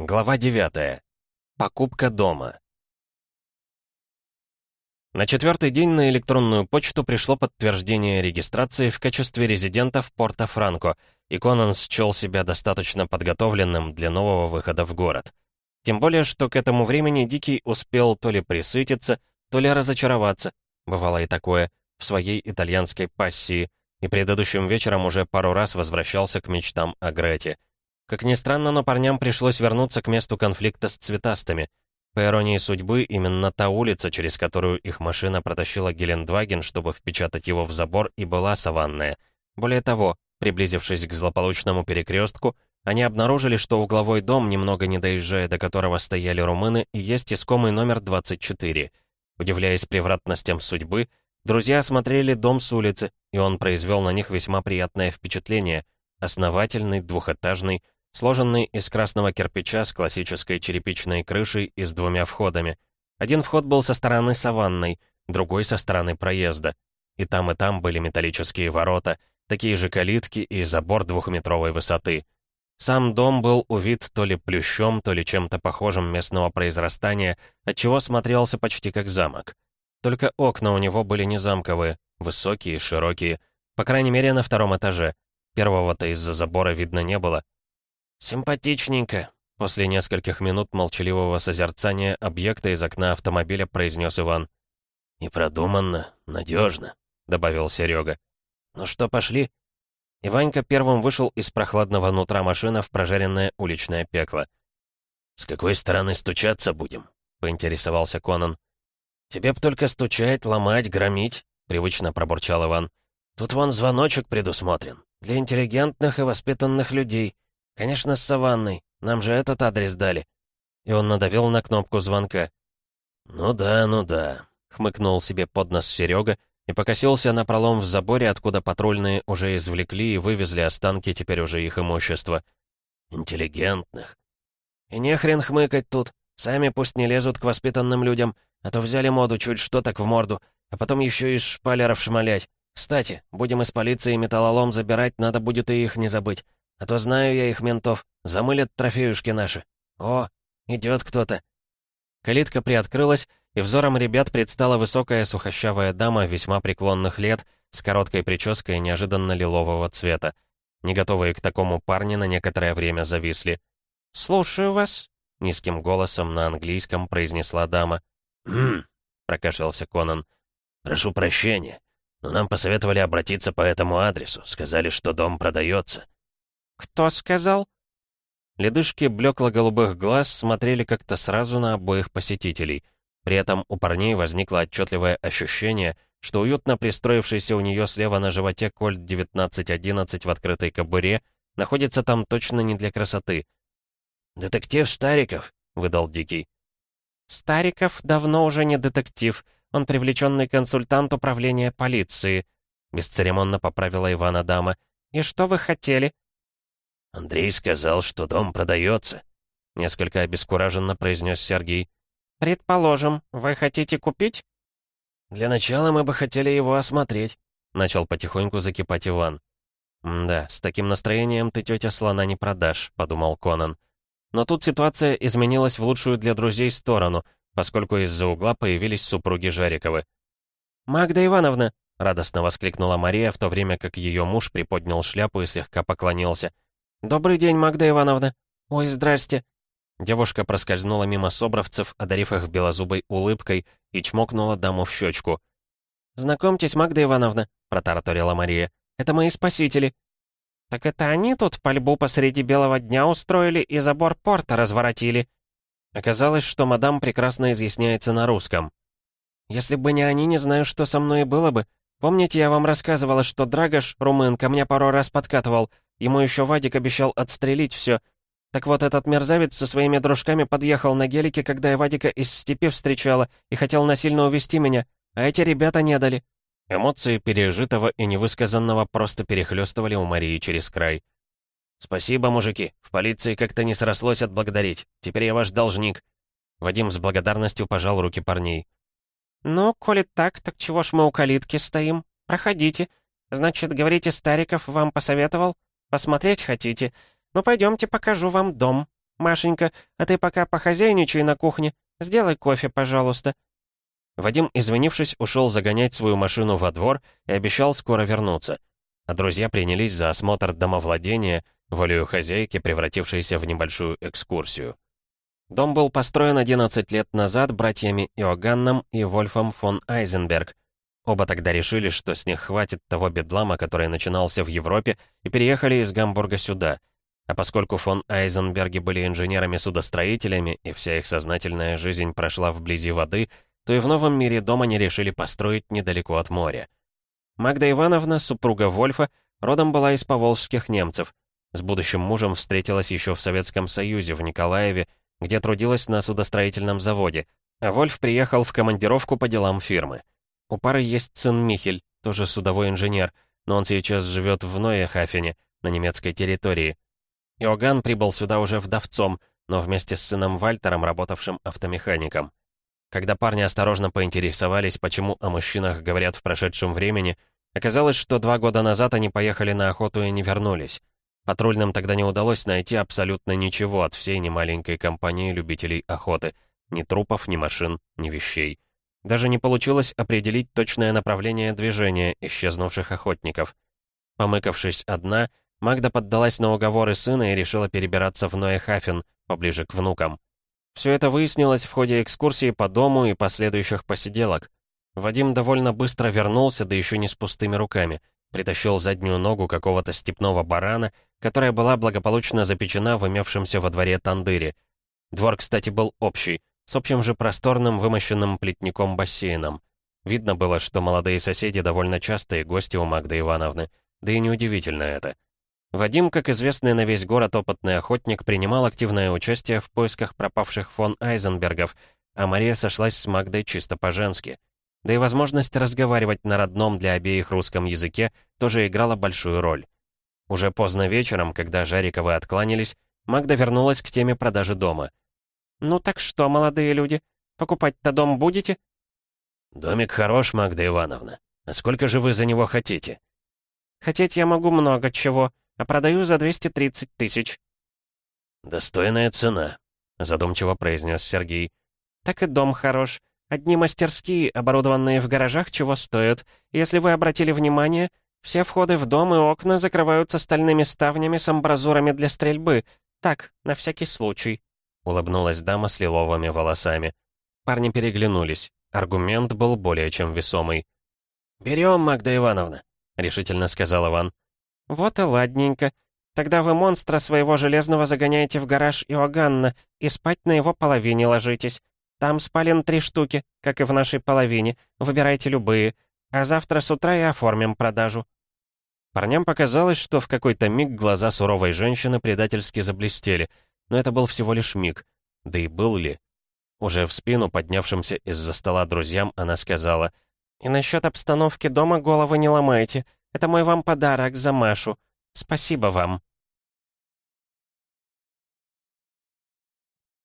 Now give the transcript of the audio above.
Глава 9. Покупка дома. На четвертый день на электронную почту пришло подтверждение регистрации в качестве резидента в Порто-Франко, и Конан счел себя достаточно подготовленным для нового выхода в город. Тем более, что к этому времени Дикий успел то ли присытиться, то ли разочароваться, бывало и такое, в своей итальянской пассии, и предыдущим вечером уже пару раз возвращался к мечтам о Грете. Как ни странно, но парням пришлось вернуться к месту конфликта с цветастыми. По иронии судьбы, именно та улица, через которую их машина протащила Гелендваген, чтобы впечатать его в забор, и была саванная. Более того, приблизившись к злополучному перекрестку, они обнаружили, что угловой дом, немного не доезжая до которого стояли румыны, и есть искомый номер 24. Удивляясь превратностям судьбы, друзья осмотрели дом с улицы, и он произвел на них весьма приятное впечатление. Основательный, двухэтажный, сложенный из красного кирпича с классической черепичной крышей и с двумя входами. Один вход был со стороны саванной, другой со стороны проезда. И там, и там были металлические ворота, такие же калитки и забор двухметровой высоты. Сам дом был увит то ли плющом, то ли чем-то похожим местного произрастания, отчего смотрелся почти как замок. Только окна у него были не замковые, высокие, широкие, по крайней мере, на втором этаже. Первого-то из-за забора видно не было. «Симпатичненько», — после нескольких минут молчаливого созерцания объекта из окна автомобиля произнес Иван. «И продуманно, надежно», — добавил Серега. «Ну что, пошли?» И Ванька первым вышел из прохладного нутра машины в прожаренное уличное пекло. «С какой стороны стучаться будем?» — поинтересовался Конан. «Тебе б только стучать, ломать, громить», — привычно пробурчал Иван. «Тут вон звоночек предусмотрен. Для интеллигентных и воспитанных людей. «Конечно, с саванной. Нам же этот адрес дали». И он надавил на кнопку звонка. «Ну да, ну да», — хмыкнул себе под нос Серега и покосился на пролом в заборе, откуда патрульные уже извлекли и вывезли останки теперь уже их имущества. «Интеллигентных». «И не хрен хмыкать тут. Сами пусть не лезут к воспитанным людям, а то взяли моду чуть что так в морду, а потом еще из шпалеров шмалять. Кстати, будем из полиции металлолом забирать, надо будет и их не забыть. А то знаю я их ментов. Замылят трофеюшки наши. О, идет кто-то. Калитка приоткрылась, и взором ребят предстала высокая сухощавая дама весьма преклонных лет с короткой прической неожиданно лилового цвета. Не готовые к такому парни на некоторое время зависли. «Слушаю вас», — низким голосом на английском произнесла дама. «Хм», — прокашлялся Конан. «Прошу прощения, но нам посоветовали обратиться по этому адресу. Сказали, что дом продается». «Кто сказал?» Ледышки блекло-голубых глаз смотрели как-то сразу на обоих посетителей. При этом у парней возникло отчетливое ощущение, что уютно пристроившийся у нее слева на животе кольт 1911 в открытой кобуре находится там точно не для красоты. «Детектив Стариков», — выдал Дикий. «Стариков давно уже не детектив. Он привлеченный консультант управления полиции», — бесцеремонно поправила Ивана дама. «И что вы хотели?» «Андрей сказал, что дом продается», — несколько обескураженно произнес Сергей. «Предположим, вы хотите купить?» «Для начала мы бы хотели его осмотреть», — начал потихоньку закипать Иван. «Да, с таким настроением ты тетя слона не продашь», — подумал Конан. Но тут ситуация изменилась в лучшую для друзей сторону, поскольку из-за угла появились супруги Жариковы. «Магда Ивановна!» — радостно воскликнула Мария, в то время как ее муж приподнял шляпу и слегка поклонился — «Добрый день, Магда Ивановна!» «Ой, здрасте!» Девушка проскользнула мимо собравцев, одарив их белозубой улыбкой, и чмокнула даму в щечку. «Знакомьтесь, Магда Ивановна», — протараторила Мария. «Это мои спасители». «Так это они тут пальбу посреди белого дня устроили и забор порта разворотили?» Оказалось, что мадам прекрасно изъясняется на русском. «Если бы не они, не знаю, что со мной было бы. Помните, я вам рассказывала, что Драгош, румын, ко мне пару раз подкатывал, Ему еще Вадик обещал отстрелить все. Так вот, этот мерзавец со своими дружками подъехал на гелике, когда я Вадика из степи встречала, и хотел насильно увести меня, а эти ребята не дали». Эмоции пережитого и невысказанного просто перехлестывали у Марии через край. «Спасибо, мужики. В полиции как-то не срослось отблагодарить. Теперь я ваш должник». Вадим с благодарностью пожал руки парней. «Ну, коли так, так чего ж мы у калитки стоим? Проходите. Значит, говорите, Стариков вам посоветовал?» Посмотреть хотите? Ну, пойдемте покажу вам дом». Машенька, а ты пока похозяйничай на кухне. Сделай кофе, пожалуйста». Вадим, извинившись, ушел загонять свою машину во двор и обещал скоро вернуться. А друзья принялись за осмотр домовладения, волею хозяйки, превратившейся в небольшую экскурсию. Дом был построен 11 лет назад братьями Иоганном и Вольфом фон Айзенберг. Оба тогда решили, что с них хватит того бедлама, который начинался в Европе, и переехали из Гамбурга сюда. А поскольку фон Айзенберги были инженерами-судостроителями, и вся их сознательная жизнь прошла вблизи воды, то и в новом мире дом они решили построить недалеко от моря. Магда Ивановна, супруга Вольфа, родом была из поволжских немцев. С будущим мужем встретилась еще в Советском Союзе, в Николаеве, где трудилась на судостроительном заводе, а Вольф приехал в командировку по делам фирмы. У пары есть сын Михель, тоже судовой инженер, но он сейчас живет в Ноехафене, на немецкой территории. Иоганн прибыл сюда уже вдовцом, но вместе с сыном Вальтером, работавшим автомехаником. Когда парни осторожно поинтересовались, почему о мужчинах говорят в прошедшем времени, оказалось, что два года назад они поехали на охоту и не вернулись. Патрульным тогда не удалось найти абсолютно ничего от всей немаленькой компании любителей охоты. Ни трупов, ни машин, ни вещей. Даже не получилось определить точное направление движения исчезнувших охотников. Помыкавшись одна, Магда поддалась на уговоры сына и решила перебираться в Ноехафен, поближе к внукам. Все это выяснилось в ходе экскурсии по дому и последующих посиделок. Вадим довольно быстро вернулся, да еще не с пустыми руками. Притащил заднюю ногу какого-то степного барана которая была благополучно запечена в имевшемся во дворе тандыре. Двор, кстати, был общий, с общим же просторным вымощенным плетником-бассейном. Видно было, что молодые соседи довольно частые гости у Магды Ивановны, да и неудивительно это. Вадим, как известный на весь город опытный охотник, принимал активное участие в поисках пропавших фон Айзенбергов, а Мария сошлась с Магдой чисто по-женски. Да и возможность разговаривать на родном для обеих русском языке тоже играла большую роль. Уже поздно вечером, когда Жариковы откланялись, Магда вернулась к теме продажи дома. «Ну так что, молодые люди, покупать-то дом будете?» «Домик хорош, Магда Ивановна. А сколько же вы за него хотите?» «Хотеть я могу много чего, а продаю за 230 тысяч». «Достойная цена», — задумчиво произнес Сергей. «Так и дом хорош. Одни мастерские, оборудованные в гаражах, чего стоят. Если вы обратили внимание, все входы в дом и окна закрываются стальными ставнями с амбразурами для стрельбы. Так, на всякий случай», — улыбнулась дама с лиловыми волосами. Парни переглянулись. Аргумент был более чем весомый. «Берем, Магда Ивановна», — решительно сказал Иван. «Вот и ладненько. Тогда вы монстра своего железного загоняете в гараж Иоганна и спать на его половине ложитесь. Там спален три штуки, как и в нашей половине. Выбирайте любые. А завтра с утра и оформим продажу». Парням показалось, что в какой-то миг глаза суровой женщины предательски заблестели, но это был всего лишь миг. Да и был ли? Уже в спину, поднявшимся из-за стола друзьям, она сказала, «И насчет обстановки дома головы не ломайте. Это мой вам подарок за Машу. Спасибо вам».